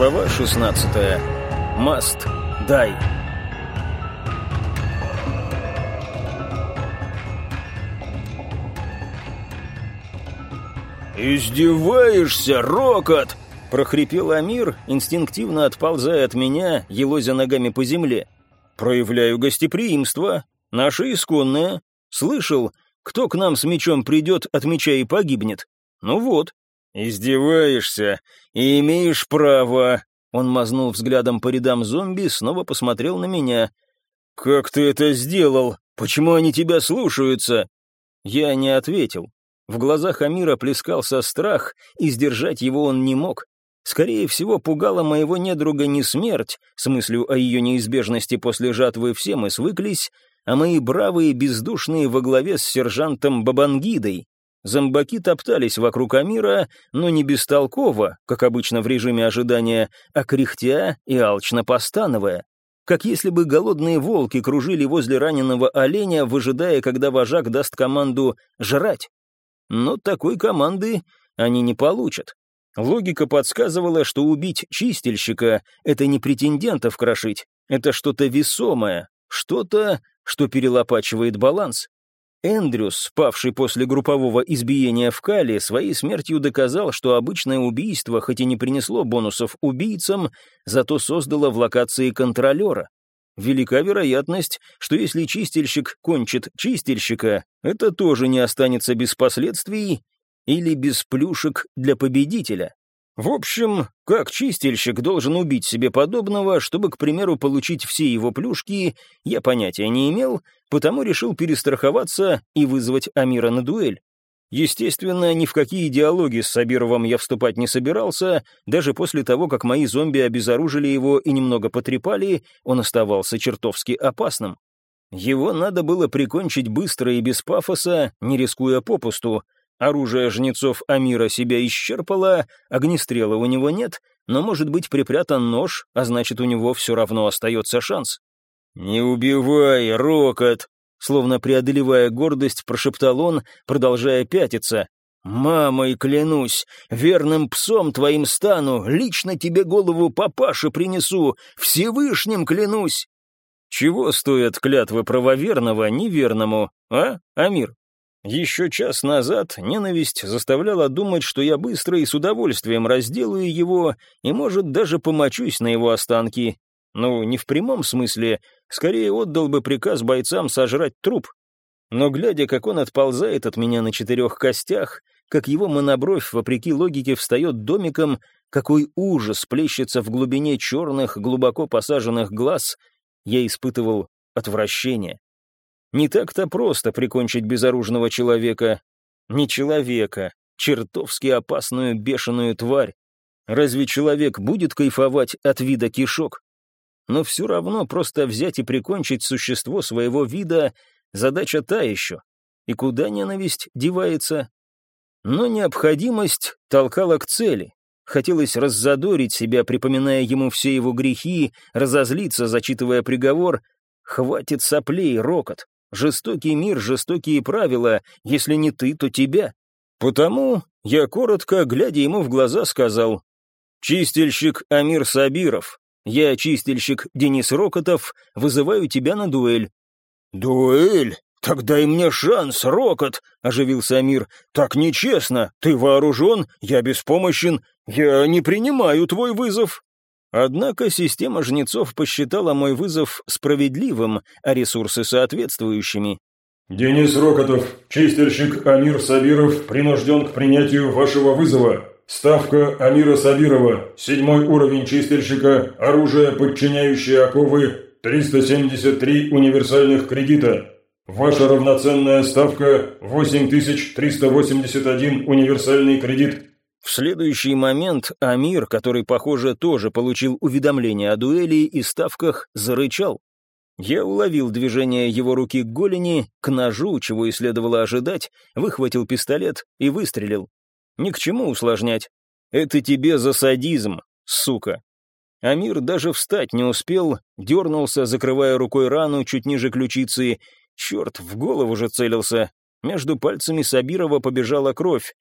Глава 16. Маст. Дай. «Издеваешься, Рокот!» — прохрипел Амир, инстинктивно отползая от меня, елозя ногами по земле. «Проявляю гостеприимство. Наше исконное. Слышал, кто к нам с мечом придет, от меча и погибнет. Ну вот, «Издеваешься и имеешь право!» Он мазнул взглядом по рядам зомби, снова посмотрел на меня. «Как ты это сделал? Почему они тебя слушаются?» Я не ответил. В глазах Амира плескался страх, и сдержать его он не мог. Скорее всего, пугала моего недруга не смерть, с мыслью о ее неизбежности после жатвы все мы свыклись, а мои бравые бездушные во главе с сержантом Бабангидой, Зомбаки топтались вокруг Амира, но не бестолково, как обычно в режиме ожидания, а кряхтя и алчно постановая. Как если бы голодные волки кружили возле раненого оленя, выжидая, когда вожак даст команду «жрать». Но такой команды они не получат. Логика подсказывала, что убить чистильщика — это не претендентов крошить, это что-то весомое, что-то, что перелопачивает баланс. Эндрюс, спавший после группового избиения в Кале, своей смертью доказал, что обычное убийство, хоть и не принесло бонусов убийцам, зато создало в локации контролера. Велика вероятность, что если чистильщик кончит чистильщика, это тоже не останется без последствий или без плюшек для победителя. В общем, как чистильщик должен убить себе подобного, чтобы, к примеру, получить все его плюшки, я понятия не имел, потому решил перестраховаться и вызвать Амира на дуэль. Естественно, ни в какие диалоги с Сабировым я вступать не собирался, даже после того, как мои зомби обезоружили его и немного потрепали, он оставался чертовски опасным. Его надо было прикончить быстро и без пафоса, не рискуя попусту, Оружие жнецов Амира себя исчерпало, огнестрела у него нет, но может быть припрятан нож, а значит, у него все равно остается шанс. «Не убивай, Рокот!» Словно преодолевая гордость, прошептал он, продолжая пятиться. «Мамой клянусь, верным псом твоим стану, лично тебе голову папаше принесу, Всевышним клянусь!» Чего стоят клятвы правоверного неверному, а, Амир? Еще час назад ненависть заставляла думать, что я быстро и с удовольствием разделаю его и, может, даже помочусь на его останки. Ну, не в прямом смысле, скорее отдал бы приказ бойцам сожрать труп. Но глядя, как он отползает от меня на четырех костях, как его монобровь, вопреки логике, встает домиком, какой ужас плещется в глубине черных, глубоко посаженных глаз, я испытывал отвращение. Не так-то просто прикончить безоружного человека. Не человека, чертовски опасную бешеную тварь. Разве человек будет кайфовать от вида кишок? Но все равно просто взять и прикончить существо своего вида — задача та еще. И куда ненависть девается? Но необходимость толкала к цели. Хотелось раззадорить себя, припоминая ему все его грехи, разозлиться, зачитывая приговор. Хватит соплей, рокот. Жестокий мир, жестокие правила, если не ты, то тебя. Потому я коротко, глядя ему в глаза, сказал, «Чистильщик Амир Сабиров, я чистильщик Денис Рокотов, вызываю тебя на дуэль». «Дуэль? Тогда и мне шанс, Рокот!» — оживился Амир. «Так нечестно, ты вооружен, я беспомощен, я не принимаю твой вызов». Однако система жнецов посчитала мой вызов справедливым, а ресурсы соответствующими. «Денис Рокотов, чистильщик Амир Сабиров, принужден к принятию вашего вызова. Ставка Амира Сабирова, седьмой уровень чистильщика, оружие, подчиняющее оковы, 373 универсальных кредита. Ваша равноценная ставка 8381 универсальный кредит. В следующий момент Амир, который, похоже, тоже получил уведомление о дуэли и ставках, зарычал. Я уловил движение его руки к голени, к ножу, чего и следовало ожидать, выхватил пистолет и выстрелил. Ни к чему усложнять. Это тебе за садизм, сука. Амир даже встать не успел, дернулся, закрывая рукой рану чуть ниже ключицы. Черт, в голову же целился. Между пальцами Сабирова побежала кровь.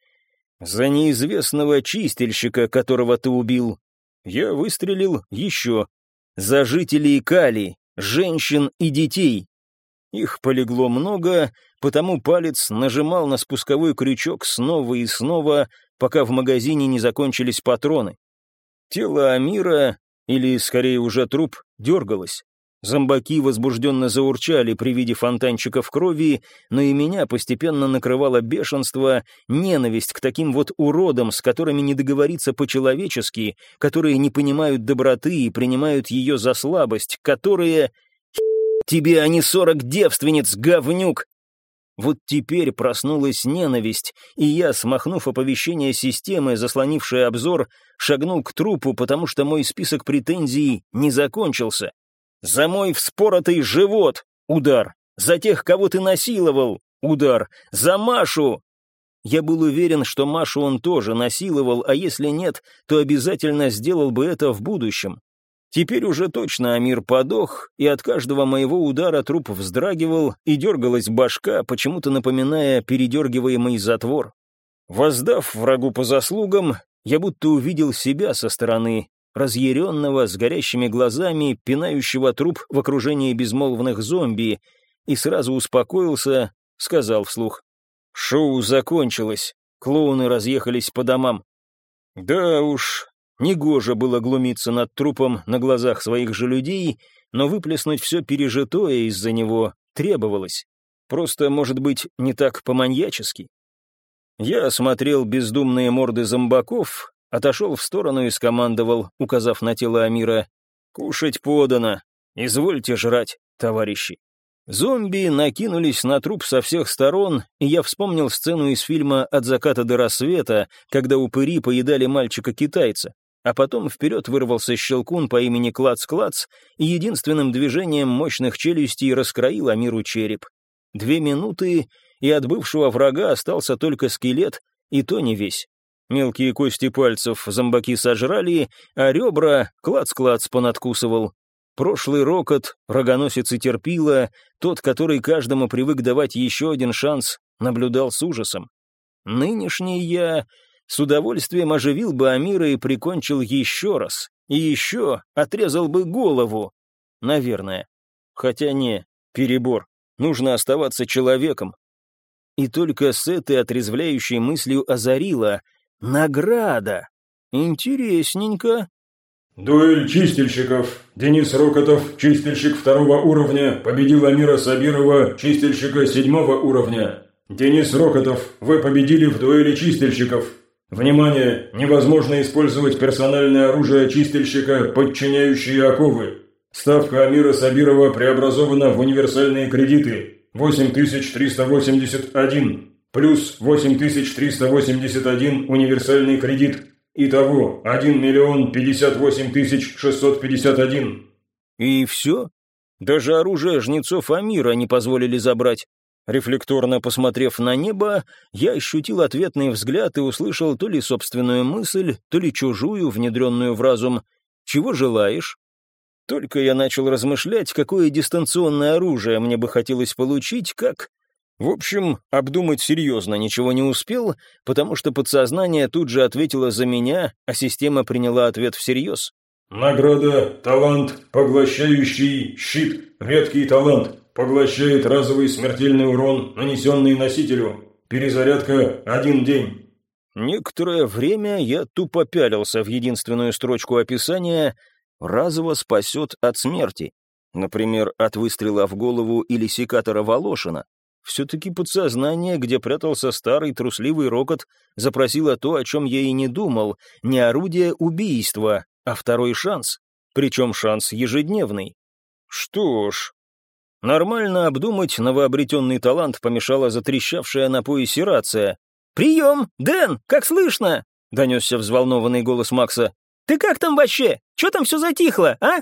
«За неизвестного чистильщика, которого ты убил». Я выстрелил еще. За жителей Кали, женщин и детей. Их полегло много, потому палец нажимал на спусковой крючок снова и снова, пока в магазине не закончились патроны. Тело Амира, или скорее уже труп, дергалось. Зомбаки возбужденно заурчали при виде фонтанчиков крови, но и меня постепенно накрывало бешенство, ненависть к таким вот уродам, с которыми не договориться по-человечески, которые не понимают доброты и принимают ее за слабость, которые... «Тебе, а не сорок девственниц, говнюк!» Вот теперь проснулась ненависть, и я, смахнув оповещение системы, заслонившее обзор, шагнул к трупу, потому что мой список претензий не закончился. За мой вспоротый живот — удар. За тех, кого ты насиловал — удар. За Машу! Я был уверен, что Машу он тоже насиловал, а если нет, то обязательно сделал бы это в будущем. Теперь уже точно Амир подох, и от каждого моего удара труп вздрагивал, и дергалась башка, почему-то напоминая передергиваемый затвор. Воздав врагу по заслугам, я будто увидел себя со стороны, разъяренного, с горящими глазами, пинающего труп в окружении безмолвных зомби, и сразу успокоился, сказал вслух. «Шоу закончилось, клоуны разъехались по домам». Да уж, негоже было глумиться над трупом на глазах своих же людей, но выплеснуть все пережитое из-за него требовалось. Просто, может быть, не так по-маньячески. Я осмотрел бездумные морды зомбаков, отошел в сторону и скомандовал, указав на тело Амира. «Кушать подано. Извольте жрать, товарищи». Зомби накинулись на труп со всех сторон, и я вспомнил сцену из фильма «От заката до рассвета», когда упыри поедали мальчика-китайца. А потом вперед вырвался щелкун по имени Клац-Клац и единственным движением мощных челюстей раскроил Амиру череп. Две минуты, и от бывшего врага остался только скелет, и то не весь. Мелкие кости пальцев зомбаки сожрали, а ребра клац-клац понадкусывал. Прошлый рокот, рогоносец и терпила, тот, который каждому привык давать еще один шанс, наблюдал с ужасом. Нынешний я с удовольствием оживил бы Амира и прикончил еще раз, и еще отрезал бы голову. Наверное. Хотя не, перебор. Нужно оставаться человеком. И только с этой отрезвляющей мыслью озарило — Награда. Интересненько. Дуэль чистильщиков. Денис Рокотов, чистильщик второго уровня, победил Амира Сабирова, чистильщика седьмого уровня. Денис Рокотов, вы победили в дуэли чистильщиков. Внимание! Невозможно использовать персональное оружие чистильщика, подчиняющие оковы. Ставка Амира Сабирова преобразована в универсальные кредиты. 8381 плюс 8381 универсальный кредит. Итого 1 миллион 58 тысяч 651. И все? Даже оружие жнецов Амира не позволили забрать. Рефлекторно посмотрев на небо, я ощутил ответный взгляд и услышал то ли собственную мысль, то ли чужую, внедренную в разум. «Чего желаешь?» Только я начал размышлять, какое дистанционное оружие мне бы хотелось получить, как в общем, обдумать серьезно ничего не успел, потому что подсознание тут же ответило за меня, а система приняла ответ всерьез. Награда «Талант, поглощающий щит». Редкий талант. Поглощает разовый смертельный урон, нанесенный носителю. Перезарядка один день. Некоторое время я тупо пялился в единственную строчку описания «разово спасет от смерти». Например, от выстрела в голову или секатора Волошина. Все-таки подсознание, где прятался старый трусливый рокот, запросило то, о чем я и не думал, не орудие убийства, а второй шанс. Причем шанс ежедневный. Что ж, нормально обдумать новообретенный талант помешала затрещавшая на поясе рация. «Прием! Дэн, как слышно?» — донесся взволнованный голос Макса. «Ты как там вообще? Че там все затихло, а?»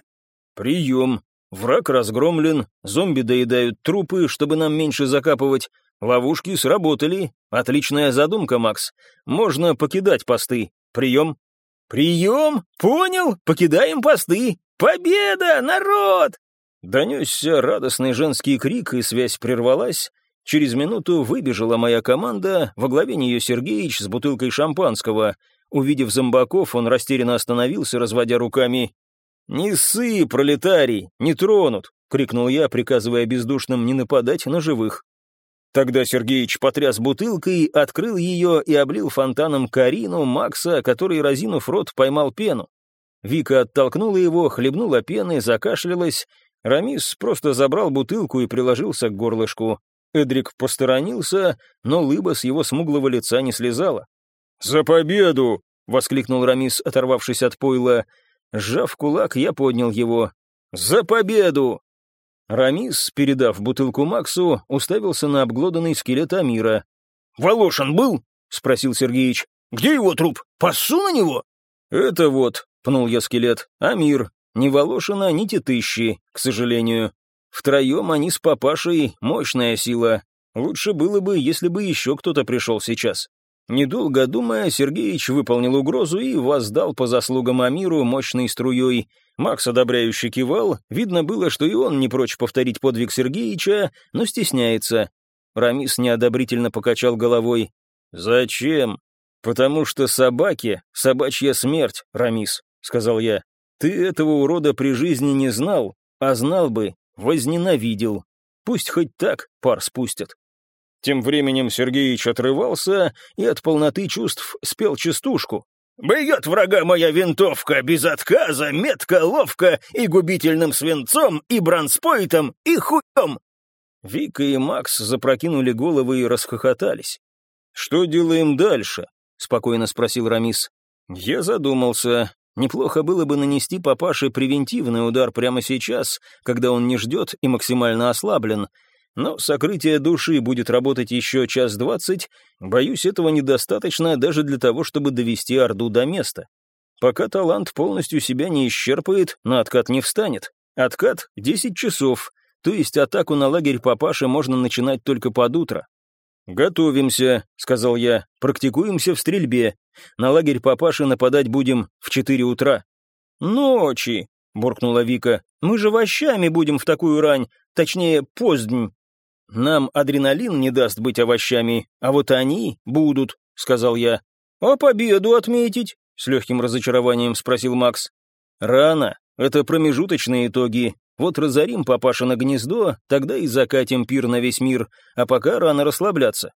«Прием!» Враг разгромлен, зомби доедают трупы, чтобы нам меньше закапывать. Ловушки сработали. Отличная задумка, Макс. Можно покидать посты. Прием. Прием? Понял? Покидаем посты. Победа, народ! Донесся радостный женский крик, и связь прервалась. Через минуту выбежала моя команда, во главе нее Сергеич с бутылкой шампанского. Увидев зомбаков, он растерянно остановился, разводя руками. «Не ссы, пролетарий, не тронут!» — крикнул я, приказывая бездушным не нападать на живых. Тогда Сергеич потряс бутылкой, открыл ее и облил фонтаном Карину, Макса, который, разинув рот, поймал пену. Вика оттолкнула его, хлебнула пены, закашлялась. Рамис просто забрал бутылку и приложился к горлышку. Эдрик посторонился, но лыба с его смуглого лица не слезала. «За победу!» — воскликнул Рамис, оторвавшись от пойла. Сжав кулак, я поднял его. «За победу!» Рамис, передав бутылку Максу, уставился на обглоданный скелет Амира. «Волошин был?» — спросил Сергеич. «Где его труп? Пассу на него?» «Это вот», — пнул я скелет, — «Амир. Ни Волошина, ни Тетыщи, к сожалению. Втроем они с папашей — мощная сила. Лучше было бы, если бы еще кто-то пришел сейчас». Недолго думая, Сергеич выполнил угрозу и воздал по заслугам Амиру мощной струей. Макс одобряюще кивал, видно было, что и он не прочь повторить подвиг Сергеича, но стесняется. Рамис неодобрительно покачал головой. «Зачем?» «Потому что собаки — собачья смерть, Рамис», — сказал я. «Ты этого урода при жизни не знал, а знал бы, возненавидел. Пусть хоть так пар спустят». Тем временем Сергеич отрывался и от полноты чувств спел частушку. «Бьет врага моя винтовка без отказа, метко, ловко и губительным свинцом, и бронспойтом, и хуем!» Вика и Макс запрокинули головы и расхохотались. «Что делаем дальше?» — спокойно спросил Рамис. Я задумался. Неплохо было бы нанести папаше превентивный удар прямо сейчас, когда он не ждет и максимально ослаблен — но сокрытие души будет работать еще час двадцать, боюсь, этого недостаточно даже для того, чтобы довести Орду до места. Пока талант полностью себя не исчерпает, на откат не встанет. Откат — десять часов, то есть атаку на лагерь папаши можно начинать только под утро. «Готовимся», — сказал я, — «практикуемся в стрельбе. На лагерь папаши нападать будем в четыре утра». «Ночи», — буркнула Вика, — «мы же вощами будем в такую рань, точнее, позднь». «Нам адреналин не даст быть овощами, а вот они будут», — сказал я. «А победу отметить?» — с легким разочарованием спросил Макс. «Рано. Это промежуточные итоги. Вот разорим папашино гнездо, тогда и закатим пир на весь мир, а пока рано расслабляться».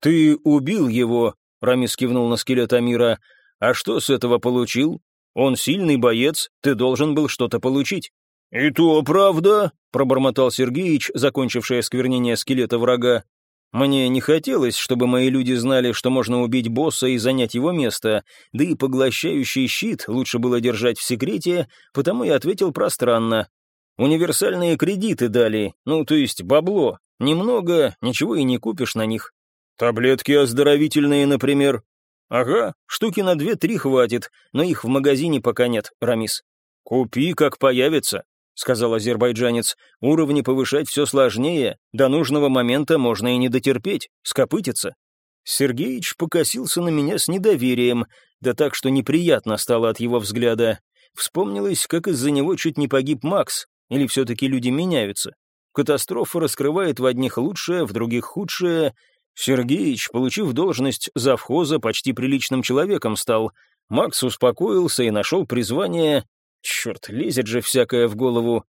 «Ты убил его», — Рамис кивнул на скелет Амира. «А что с этого получил? Он сильный боец, ты должен был что-то получить». «И то правда», — пробормотал Сергеич, закончивший осквернение скелета врага. «Мне не хотелось, чтобы мои люди знали, что можно убить босса и занять его место, да и поглощающий щит лучше было держать в секрете, потому я ответил пространно. Универсальные кредиты дали, ну, то есть бабло. Немного, ничего и не купишь на них. Таблетки оздоровительные, например. Ага, штуки на две-три хватит, но их в магазине пока нет, Рамис. Купи, как появится сказал азербайджанец, — уровни повышать все сложнее, до нужного момента можно и не дотерпеть, скопытиться. Сергеич покосился на меня с недоверием, да так, что неприятно стало от его взгляда. Вспомнилось, как из-за него чуть не погиб Макс, или все-таки люди меняются. Катастрофа раскрывает в одних лучшее, в других худшее. Сергеич, получив должность завхоза, почти приличным человеком стал. Макс успокоился и нашел призвание Черт, лезет же всякое в голову.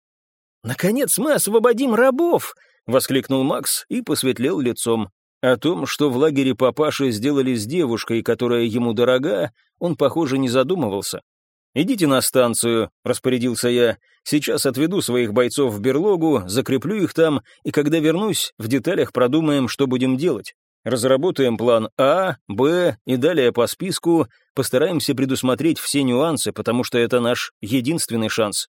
«Наконец мы освободим рабов!» — воскликнул Макс и посветлел лицом. О том, что в лагере папаши сделали с девушкой, которая ему дорога, он, похоже, не задумывался. «Идите на станцию», — распорядился я. «Сейчас отведу своих бойцов в берлогу, закреплю их там, и когда вернусь, в деталях продумаем, что будем делать. Разработаем план А, Б и далее по списку, постараемся предусмотреть все нюансы, потому что это наш единственный шанс.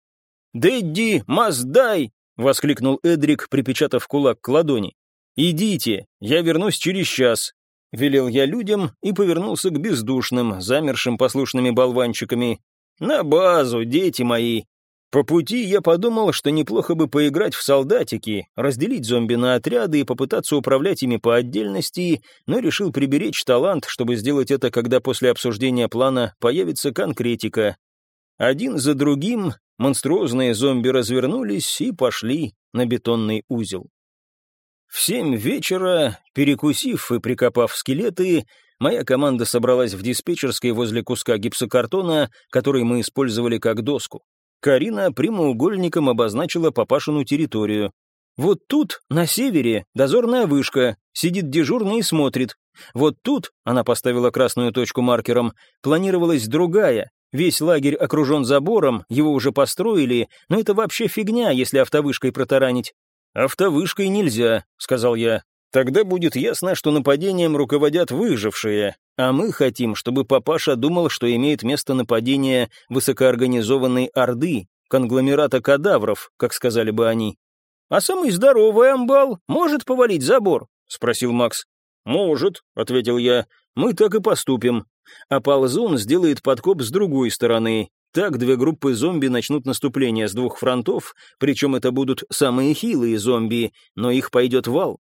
«Дэдди, маздай!» — воскликнул Эдрик, припечатав кулак к ладони. «Идите, я вернусь через час», — велел я людям и повернулся к бездушным, замершим послушными болванчиками. «На базу, дети мои!» По пути я подумал, что неплохо бы поиграть в солдатики, разделить зомби на отряды и попытаться управлять ими по отдельности, но решил приберечь талант, чтобы сделать это, когда после обсуждения плана появится конкретика. Один за другим монструозные зомби развернулись и пошли на бетонный узел. В семь вечера, перекусив и прикопав скелеты, моя команда собралась в диспетчерской возле куска гипсокартона, который мы использовали как доску. Карина прямоугольником обозначила папашину территорию. Вот тут, на севере, дозорная вышка, сидит дежурный и смотрит. Вот тут, она поставила красную точку маркером, планировалась другая. Весь лагерь окружен забором, его уже построили, но это вообще фигня, если автовышкой протаранить. «Автовышкой нельзя», — сказал я. «Тогда будет ясно, что нападением руководят выжившие, а мы хотим, чтобы папаша думал, что имеет место нападение высокоорганизованной орды, конгломерата кадавров, как сказали бы они». «А самый здоровый амбал может повалить забор?» — спросил Макс. «Может», — ответил я. «Мы так и поступим. А ползун сделает подкоп с другой стороны, так две группы зомби начнут наступление с двух фронтов, причем это будут самые хилые зомби, но их пойдет вал.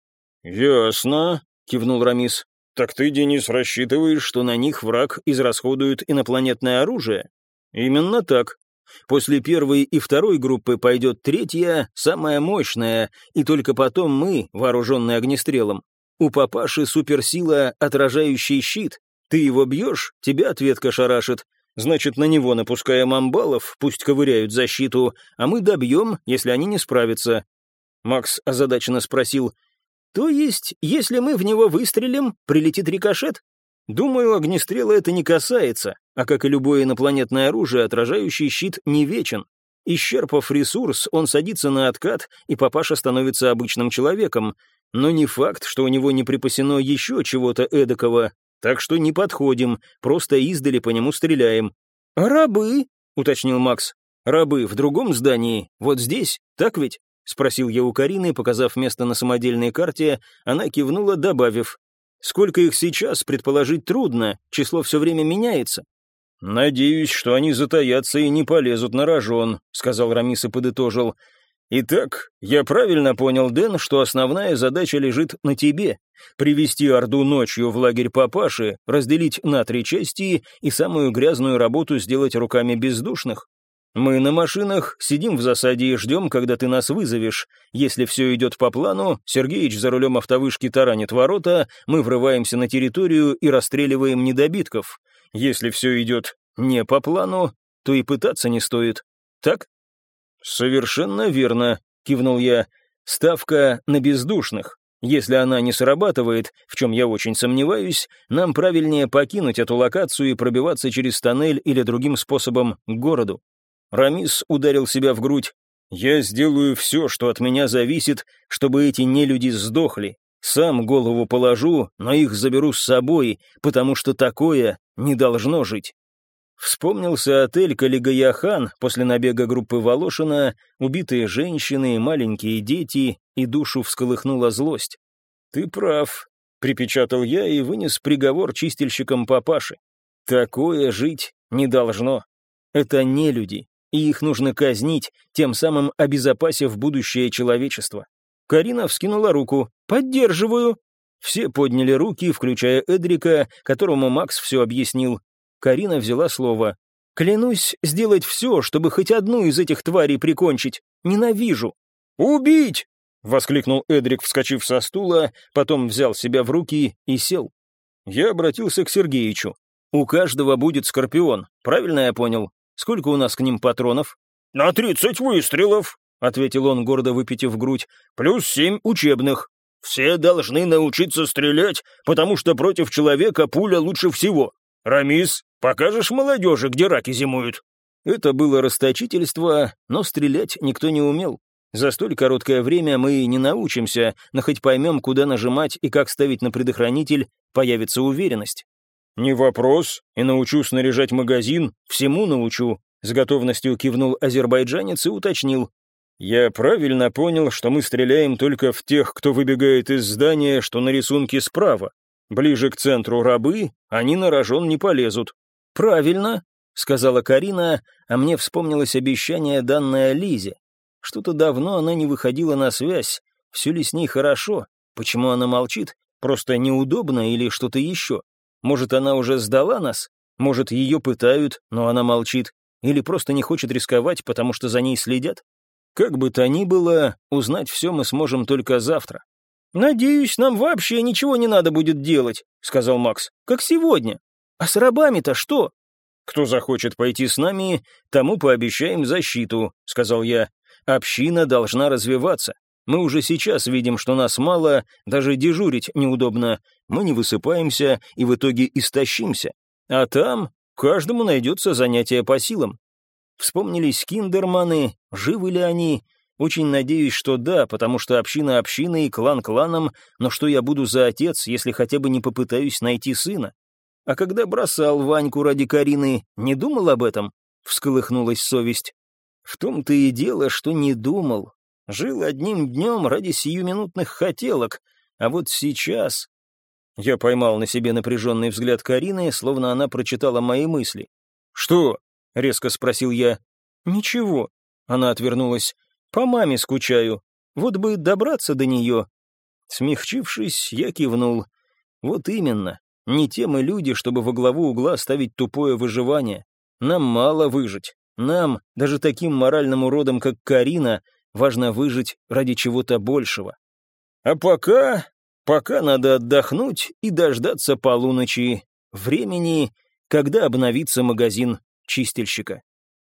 «Ясно», — кивнул Рамис. «Так ты, Денис, рассчитываешь, что на них враг израсходует инопланетное оружие?» «Именно так. После первой и второй группы пойдет третья, самая мощная, и только потом мы, вооруженные огнестрелом. У папаши суперсила отражающий щит. Ты его бьешь, тебя ответка шарашит, Значит, на него напускаем амбалов, пусть ковыряют защиту, а мы добьем, если они не справятся. Макс озадаченно спросил, «То есть, если мы в него выстрелим, прилетит рикошет?» Думаю, огнестрела это не касается, а как и любое инопланетное оружие, отражающий щит не вечен. Исчерпав ресурс, он садится на откат, и папаша становится обычным человеком. Но не факт, что у него не припасено еще чего-то эдакого, так что не подходим, просто издали по нему стреляем». «А рабы?» — уточнил Макс. «Рабы в другом здании, вот здесь, так ведь?» — спросил я у Карины, показав место на самодельной карте, она кивнула, добавив. «Сколько их сейчас, предположить трудно, число все время меняется». «Надеюсь, что они затаятся и не полезут на рожон», — сказал Рамис и подытожил. «Итак, я правильно понял, Дэн, что основная задача лежит на тебе — привести Орду ночью в лагерь папаши, разделить на три части и самую грязную работу сделать руками бездушных? Мы на машинах, сидим в засаде и ждем, когда ты нас вызовешь. Если все идет по плану, Сергеич за рулем автовышки таранит ворота, мы врываемся на территорию и расстреливаем недобитков. Если все идет не по плану, то и пытаться не стоит. Так?» «Совершенно верно», — кивнул я. «Ставка на бездушных. Если она не срабатывает, в чем я очень сомневаюсь, нам правильнее покинуть эту локацию и пробиваться через тоннель или другим способом к городу». Рамис ударил себя в грудь. «Я сделаю все, что от меня зависит, чтобы эти нелюди сдохли. Сам голову положу, но их заберу с собой, потому что такое не должно жить». Вспомнился отель Калигаяхан после набега группы Волошина, убитые женщины, маленькие дети, и душу всколыхнула злость. «Ты прав», — припечатал я и вынес приговор чистильщикам папаши. «Такое жить не должно. Это не люди, и их нужно казнить, тем самым обезопасив будущее человечества». Карина вскинула руку. «Поддерживаю». Все подняли руки, включая Эдрика, которому Макс все объяснил. Карина взяла слово. «Клянусь сделать все, чтобы хоть одну из этих тварей прикончить. Ненавижу». «Убить!» — воскликнул Эдрик, вскочив со стула, потом взял себя в руки и сел. Я обратился к Сергеичу. «У каждого будет скорпион, правильно я понял? Сколько у нас к ним патронов?» «На тридцать выстрелов», — ответил он, гордо выпитив грудь, «плюс семь учебных. Все должны научиться стрелять, потому что против человека пуля лучше всего. Рамис, Покажешь молодежи, где раки зимуют?» Это было расточительство, но стрелять никто не умел. За столь короткое время мы не научимся, но хоть поймем, куда нажимать и как ставить на предохранитель, появится уверенность. «Не вопрос, и научу снаряжать магазин, всему научу», с готовностью кивнул азербайджанец и уточнил. «Я правильно понял, что мы стреляем только в тех, кто выбегает из здания, что на рисунке справа. Ближе к центру рабы, они на рожон не полезут. «Правильно», — сказала Карина, а мне вспомнилось обещание, данное Лизе. Что-то давно она не выходила на связь. Все ли с ней хорошо? Почему она молчит? Просто неудобно или что-то еще? Может, она уже сдала нас? Может, ее пытают, но она молчит? Или просто не хочет рисковать, потому что за ней следят? Как бы то ни было, узнать все мы сможем только завтра. «Надеюсь, нам вообще ничего не надо будет делать», — сказал Макс, — «как сегодня. А с рабами-то что?» «Кто захочет пойти с нами, тому пообещаем защиту», — сказал я. «Община должна развиваться. Мы уже сейчас видим, что нас мало, даже дежурить неудобно. Мы не высыпаемся и в итоге истощимся. А там каждому найдется занятие по силам. Вспомнились киндерманы, живы ли они? Очень надеюсь, что да, потому что община общиной и клан кланом, но что я буду за отец, если хотя бы не попытаюсь найти сына? А когда бросал Ваньку ради Карины, не думал об этом? Всколыхнулась совесть. В том-то и дело, что не думал. Жил одним днем ради сиюминутных хотелок, а вот сейчас... Я поймал на себе напряженный взгляд Карины, словно она прочитала мои мысли. «Что?» — резко спросил я. «Ничего». Она отвернулась. «По маме скучаю. Вот бы добраться до нее». Смягчившись, я кивнул. «Вот именно. Не те мы люди, чтобы во главу угла ставить тупое выживание. Нам мало выжить. Нам, даже таким моральным уродом, как Карина, важно выжить ради чего-то большего. А пока... пока надо отдохнуть и дождаться полуночи, времени, когда обновится магазин чистильщика.